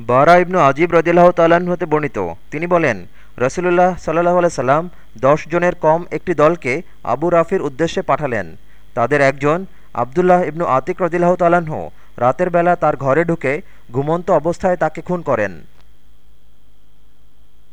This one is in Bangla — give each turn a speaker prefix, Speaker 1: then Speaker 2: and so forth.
Speaker 1: বারা ইবনু আজিব রদিল্লাহ তালান হতে বর্ণিত। তিনি বলেন, রসুলুল্লাহ সাল্লাহ সাল্লাম দশ জনের কম একটি দলকে আবু রাফির উদ্দেশ্যে পাঠালেন। তাদের একজন আবদুল্লাহ ইবনু আতিক রদিল্লাহ তালাহ রাতের বেলা তার ঘরে ঢুকে ঘুমন্ত অবস্থায় তাকে খুন করেন।